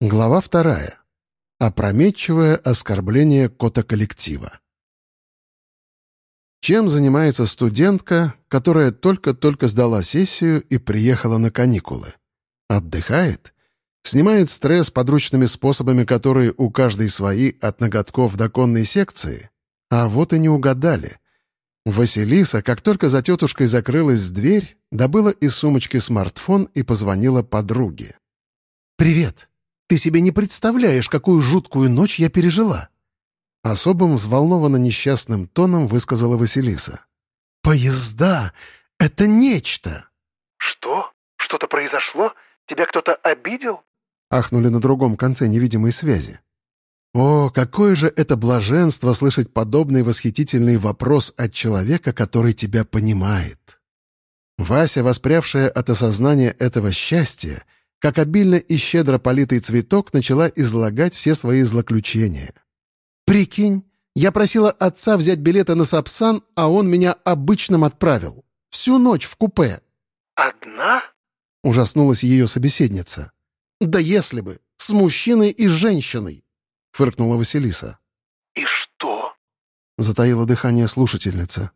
Глава вторая. Опрометчивое оскорбление кота-коллектива. Чем занимается студентка, которая только-только сдала сессию и приехала на каникулы? Отдыхает? Снимает стресс подручными способами, которые у каждой свои от ноготков до конной секции? А вот и не угадали. Василиса, как только за тетушкой закрылась дверь, добыла из сумочки смартфон и позвонила подруге. «Привет!» Ты себе не представляешь, какую жуткую ночь я пережила!» Особым взволнованно несчастным тоном высказала Василиса. «Поезда — это нечто!» «Что? Что-то произошло? Тебя кто-то обидел?» Ахнули на другом конце невидимой связи. О, какое же это блаженство слышать подобный восхитительный вопрос от человека, который тебя понимает. Вася, воспрявшая от осознания этого счастья, как обильно и щедро политый цветок начала излагать все свои злоключения. «Прикинь, я просила отца взять билеты на Сапсан, а он меня обычным отправил. Всю ночь в купе». «Одна?» — ужаснулась ее собеседница. «Да если бы! С мужчиной и женщиной!» — фыркнула Василиса. «И что?» — затаила дыхание слушательница.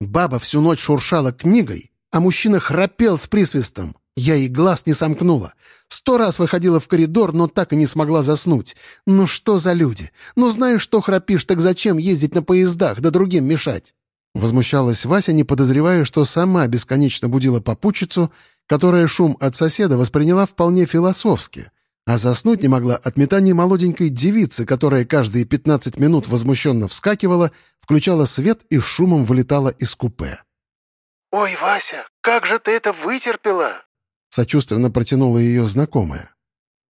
Баба всю ночь шуршала книгой, а мужчина храпел с присвистом. Я и глаз не сомкнула. Сто раз выходила в коридор, но так и не смогла заснуть. Ну что за люди? Ну знаешь, что храпишь, так зачем ездить на поездах, да другим мешать?» Возмущалась Вася, не подозревая, что сама бесконечно будила попутчицу, которая шум от соседа восприняла вполне философски, а заснуть не могла от метания молоденькой девицы, которая каждые пятнадцать минут возмущенно вскакивала, включала свет и шумом вылетала из купе. «Ой, Вася, как же ты это вытерпела?» Сочувственно протянула ее знакомая.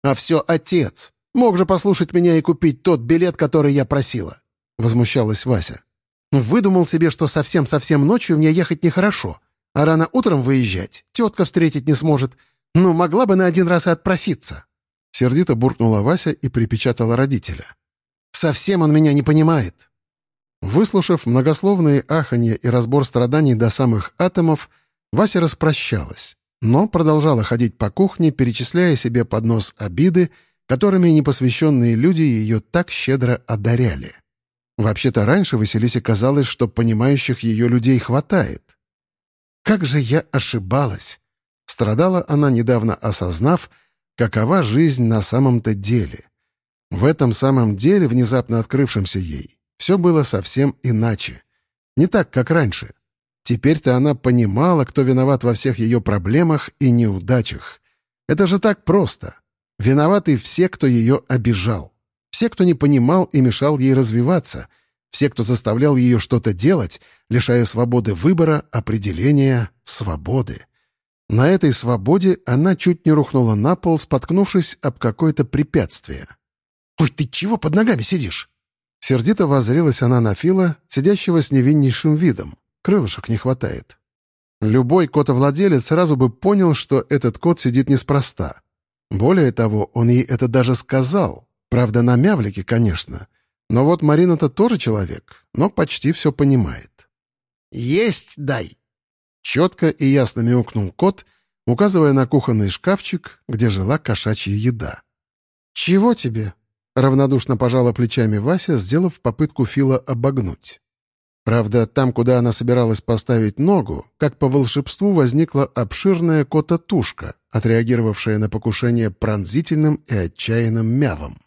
«А все отец! Мог же послушать меня и купить тот билет, который я просила!» Возмущалась Вася. «Выдумал себе, что совсем-совсем ночью мне ехать нехорошо, а рано утром выезжать тетка встретить не сможет. Ну, могла бы на один раз и отпроситься!» Сердито буркнула Вася и припечатала родителя. «Совсем он меня не понимает!» Выслушав многословные аханье и разбор страданий до самых атомов, Вася распрощалась но продолжала ходить по кухне, перечисляя себе под нос обиды, которыми непосвященные люди ее так щедро одаряли. Вообще-то раньше Василисе казалось, что понимающих ее людей хватает. «Как же я ошибалась!» Страдала она, недавно осознав, какова жизнь на самом-то деле. В этом самом деле, внезапно открывшемся ей, все было совсем иначе. Не так, как раньше — Теперь-то она понимала, кто виноват во всех ее проблемах и неудачах. Это же так просто. Виноваты все, кто ее обижал. Все, кто не понимал и мешал ей развиваться. Все, кто заставлял ее что-то делать, лишая свободы выбора, определения, свободы. На этой свободе она чуть не рухнула на пол, споткнувшись об какое-то препятствие. «Ой, ты чего под ногами сидишь?» Сердито воззрелась она на Фила, сидящего с невиннейшим видом. Крылышек не хватает. Любой котовладелец сразу бы понял, что этот кот сидит неспроста. Более того, он ей это даже сказал. Правда, на мявлике, конечно. Но вот Марина-то тоже человек, но почти все понимает. «Есть дай!» Четко и ясно мяукнул кот, указывая на кухонный шкафчик, где жила кошачья еда. «Чего тебе?» — равнодушно пожала плечами Вася, сделав попытку Фила обогнуть. Правда, там, куда она собиралась поставить ногу, как по волшебству возникла обширная кота-тушка, отреагировавшая на покушение пронзительным и отчаянным мявом.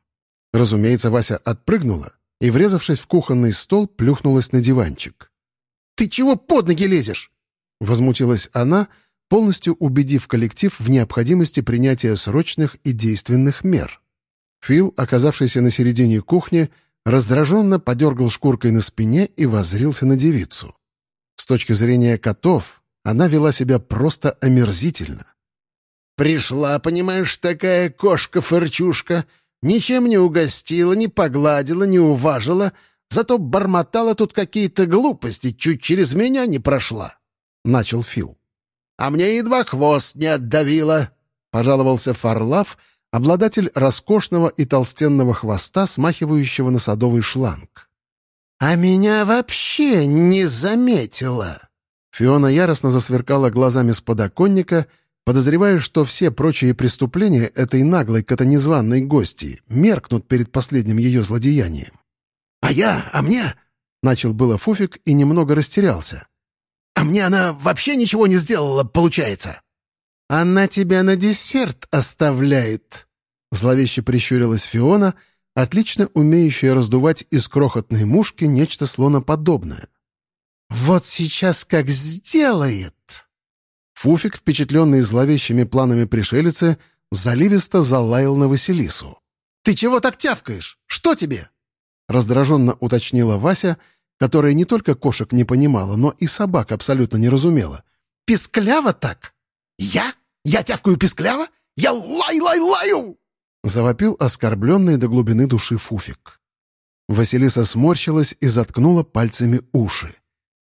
Разумеется, Вася отпрыгнула и, врезавшись в кухонный стол, плюхнулась на диванчик. «Ты чего под ноги лезешь?» — возмутилась она, полностью убедив коллектив в необходимости принятия срочных и действенных мер. Фил, оказавшийся на середине кухни, раздраженно подергал шкуркой на спине и воззрился на девицу. С точки зрения котов, она вела себя просто омерзительно. «Пришла, понимаешь, такая кошка-фырчушка, ничем не угостила, не погладила, не уважила, зато бормотала тут какие-то глупости, чуть через меня не прошла», — начал Фил. «А мне едва хвост не отдавила», — пожаловался Фарлав, — обладатель роскошного и толстенного хвоста, смахивающего на садовый шланг. «А меня вообще не заметила!» Фиона яростно засверкала глазами с подоконника подозревая, что все прочие преступления этой наглой катанезванной гости меркнут перед последним ее злодеянием. «А я? А мне?» — начал было Фуфик и немного растерялся. «А мне она вообще ничего не сделала, получается?» «Она тебя на десерт оставляет», — зловеще прищурилась Фиона, отлично умеющая раздувать из крохотной мушки нечто слоноподобное. «Вот сейчас как сделает!» Фуфик, впечатленный зловещими планами пришелицы, заливисто залаял на Василису. «Ты чего так тявкаешь? Что тебе?» Раздраженно уточнила Вася, которая не только кошек не понимала, но и собак абсолютно не разумела. «Пискляво так? Я? Я тявкаю пискляво? Я лай-лай-лаю!» Завопил оскорбленный до глубины души Фуфик. Василиса сморщилась и заткнула пальцами уши.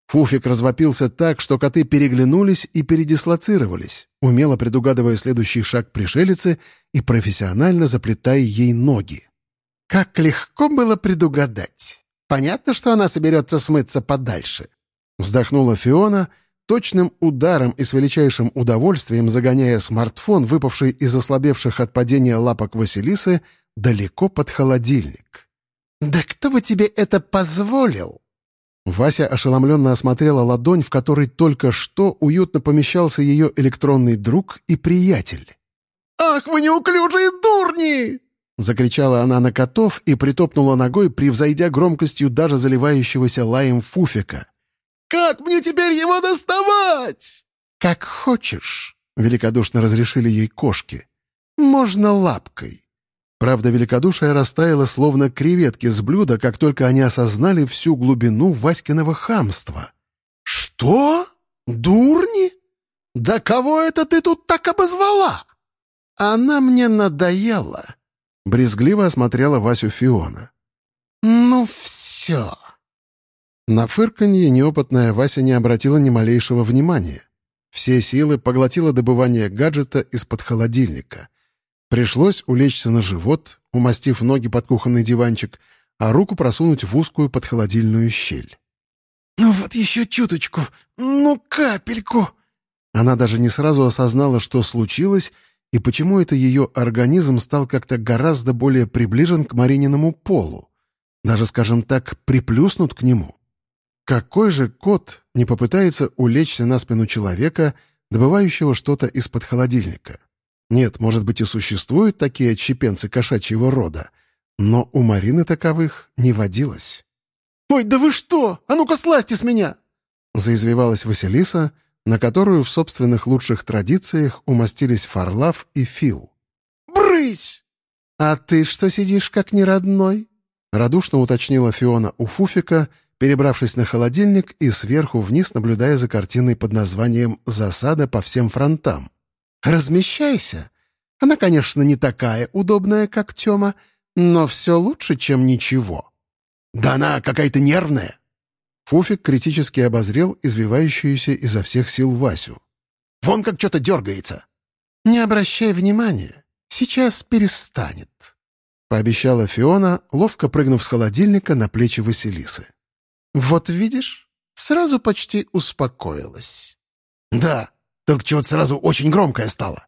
Фуфик развопился так, что коты переглянулись и передислоцировались, умело предугадывая следующий шаг пришелицы и профессионально заплетая ей ноги. Как легко было предугадать. Понятно, что она соберется смыться подальше. Вздохнула Фиона, точным ударом и с величайшим удовольствием загоняя смартфон, выпавший из ослабевших от падения лапок Василисы, далеко под холодильник. «Да кто бы тебе это позволил?» Вася ошеломленно осмотрела ладонь, в которой только что уютно помещался ее электронный друг и приятель. «Ах, вы неуклюжие дурни!» Закричала она на котов и притопнула ногой, превзойдя громкостью даже заливающегося лаем фуфика. «Как мне теперь его доставать?» «Как хочешь», — великодушно разрешили ей кошки. «Можно лапкой. Правда, великодушие растаяло словно креветки с блюда, как только они осознали всю глубину Васькиного хамства. «Что? Дурни? Да кого это ты тут так обозвала?» «Она мне надоела», — брезгливо осмотрела Васю Фиона. «Ну все». На фырканье неопытная Вася не обратила ни малейшего внимания. Все силы поглотило добывание гаджета из-под холодильника — Пришлось улечься на живот, умастив ноги под кухонный диванчик, а руку просунуть в узкую подхолодильную щель. «Ну вот еще чуточку, ну капельку!» Она даже не сразу осознала, что случилось, и почему это ее организм стал как-то гораздо более приближен к Марининому полу. Даже, скажем так, приплюснут к нему. Какой же кот не попытается улечься на спину человека, добывающего что-то из-под холодильника? Нет, может быть, и существуют такие отщепенцы кошачьего рода, но у Марины таковых не водилось. «Ой, да вы что? А ну-ка слазьте с меня!» Заизвивалась Василиса, на которую в собственных лучших традициях умостились Фарлав и Фил. «Брысь!» «А ты что сидишь как неродной?» — радушно уточнила Фиона у Фуфика, перебравшись на холодильник и сверху вниз наблюдая за картиной под названием «Засада по всем фронтам». Размещайся. Она, конечно, не такая удобная, как Тёма, но все лучше, чем ничего. Да она какая-то нервная. Фуфик критически обозрел извивающуюся изо всех сил Васю. Вон как что-то дергается. Не обращай внимания. Сейчас перестанет. Пообещала Фиона, ловко прыгнув с холодильника на плечи Василисы. Вот видишь, сразу почти успокоилась. Да, только чего-то сразу очень громкое стало.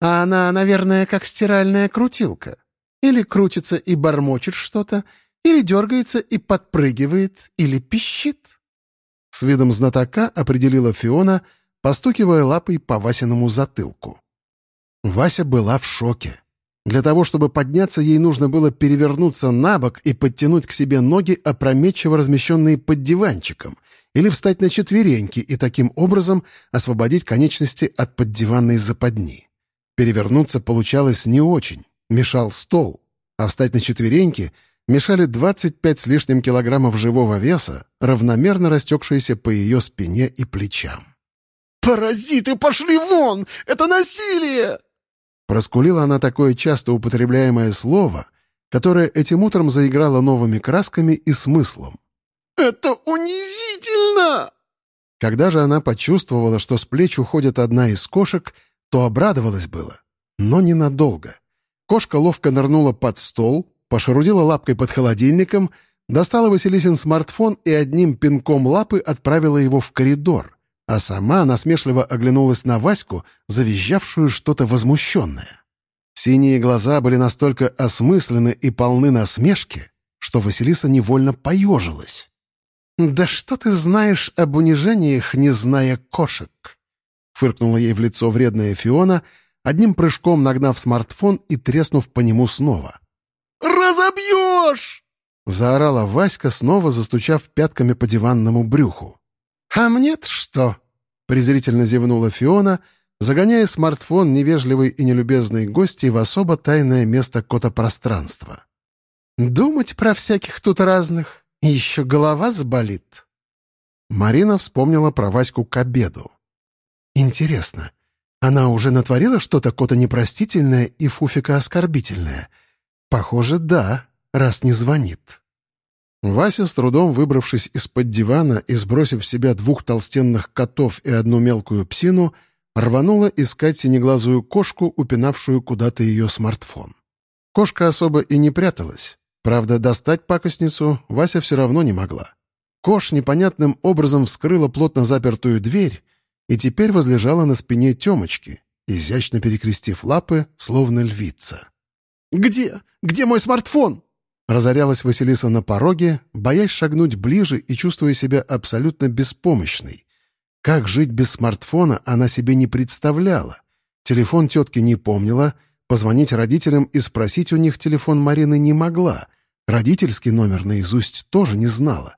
А она, наверное, как стиральная крутилка. Или крутится и бормочет что-то, или дергается и подпрыгивает, или пищит. С видом знатока определила Фиона, постукивая лапой по Васиному затылку. Вася была в шоке. Для того, чтобы подняться, ей нужно было перевернуться на бок и подтянуть к себе ноги, опрометчиво размещенные под диванчиком, или встать на четвереньки и таким образом освободить конечности от поддиванной западни. Перевернуться получалось не очень, мешал стол, а встать на четвереньки мешали 25 с лишним килограммов живого веса, равномерно растекшиеся по ее спине и плечам. «Паразиты, пошли вон! Это насилие!» Проскулила она такое часто употребляемое слово, которое этим утром заиграло новыми красками и смыслом. «Это унизительно!» Когда же она почувствовала, что с плеч уходит одна из кошек, то обрадовалась было, но ненадолго. Кошка ловко нырнула под стол, пошарудила лапкой под холодильником, достала Василисин смартфон и одним пинком лапы отправила его в коридор, а сама насмешливо оглянулась на Ваську, завизжавшую что-то возмущенное. Синие глаза были настолько осмысленны и полны насмешки, что Василиса невольно поежилась. «Да что ты знаешь об унижениях, не зная кошек?» Фыркнула ей в лицо вредная Фиона, одним прыжком нагнав смартфон и треснув по нему снова. «Разобьешь!» — заорала Васька, снова застучав пятками по диванному брюху. «А мне-то что?» — презрительно зевнула Фиона, загоняя смартфон невежливой и нелюбезной гости в особо тайное место кота-пространства. «Думать про всяких тут разных, еще голова заболит». Марина вспомнила про Ваську к обеду. «Интересно, она уже натворила что-то кота непростительное и фуфика оскорбительное? Похоже, да, раз не звонит». Вася, с трудом выбравшись из-под дивана и сбросив в себя двух толстенных котов и одну мелкую псину, рванула искать синеглазую кошку, упинавшую куда-то ее смартфон. Кошка особо и не пряталась. Правда, достать пакостницу Вася все равно не могла. Кош непонятным образом вскрыла плотно запертую дверь и теперь возлежала на спине Темочки, изящно перекрестив лапы, словно львица. «Где? Где мой смартфон?» Разорялась Василиса на пороге, боясь шагнуть ближе и чувствуя себя абсолютно беспомощной. Как жить без смартфона она себе не представляла. Телефон тетки не помнила, позвонить родителям и спросить у них телефон Марины не могла. Родительский номер наизусть тоже не знала.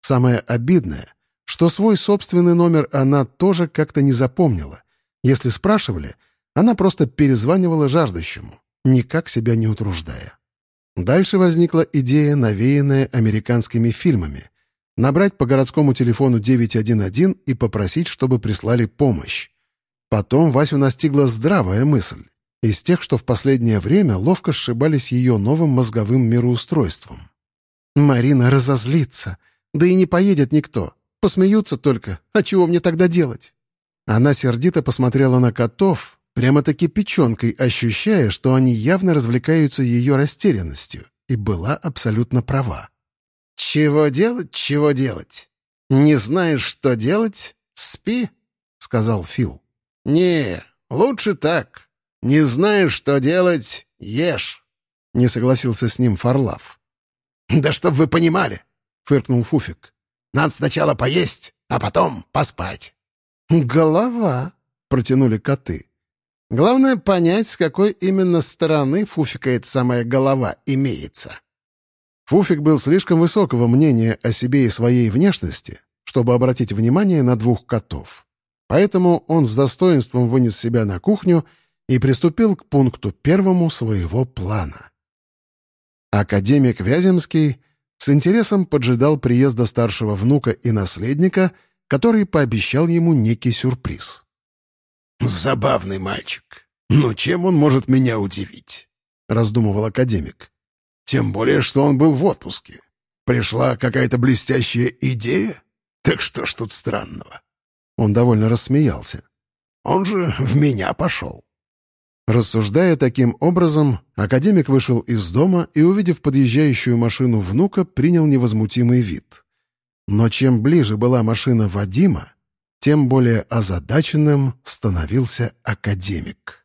Самое обидное, что свой собственный номер она тоже как-то не запомнила. Если спрашивали, она просто перезванивала жаждущему, никак себя не утруждая. Дальше возникла идея, навеянная американскими фильмами. Набрать по городскому телефону 911 и попросить, чтобы прислали помощь. Потом Васю настигла здравая мысль. Из тех, что в последнее время ловко сшибались ее новым мозговым мироустройством. «Марина разозлится. Да и не поедет никто. Посмеются только. А чего мне тогда делать?» Она сердито посмотрела на котов, прямо-таки печенкой ощущая, что они явно развлекаются ее растерянностью, и была абсолютно права. «Чего делать, чего делать? Не знаешь, что делать? Спи», — сказал Фил. «Не, лучше так. Не знаешь, что делать? Ешь», — не согласился с ним Фарлав. «Да чтоб вы понимали», — фыркнул Фуфик. «Надо сначала поесть, а потом поспать». «Голова», — протянули коты. Главное понять, с какой именно стороны Фуфика эта самая голова имеется. Фуфик был слишком высокого мнения о себе и своей внешности, чтобы обратить внимание на двух котов. Поэтому он с достоинством вынес себя на кухню и приступил к пункту первому своего плана. Академик Вяземский с интересом поджидал приезда старшего внука и наследника, который пообещал ему некий сюрприз. «Забавный мальчик. Но чем он может меня удивить?» — раздумывал академик. «Тем более, что он был в отпуске. Пришла какая-то блестящая идея? Так что ж тут странного?» Он довольно рассмеялся. «Он же в меня пошел». Рассуждая таким образом, академик вышел из дома и, увидев подъезжающую машину внука, принял невозмутимый вид. Но чем ближе была машина Вадима, тем более озадаченным становился академик.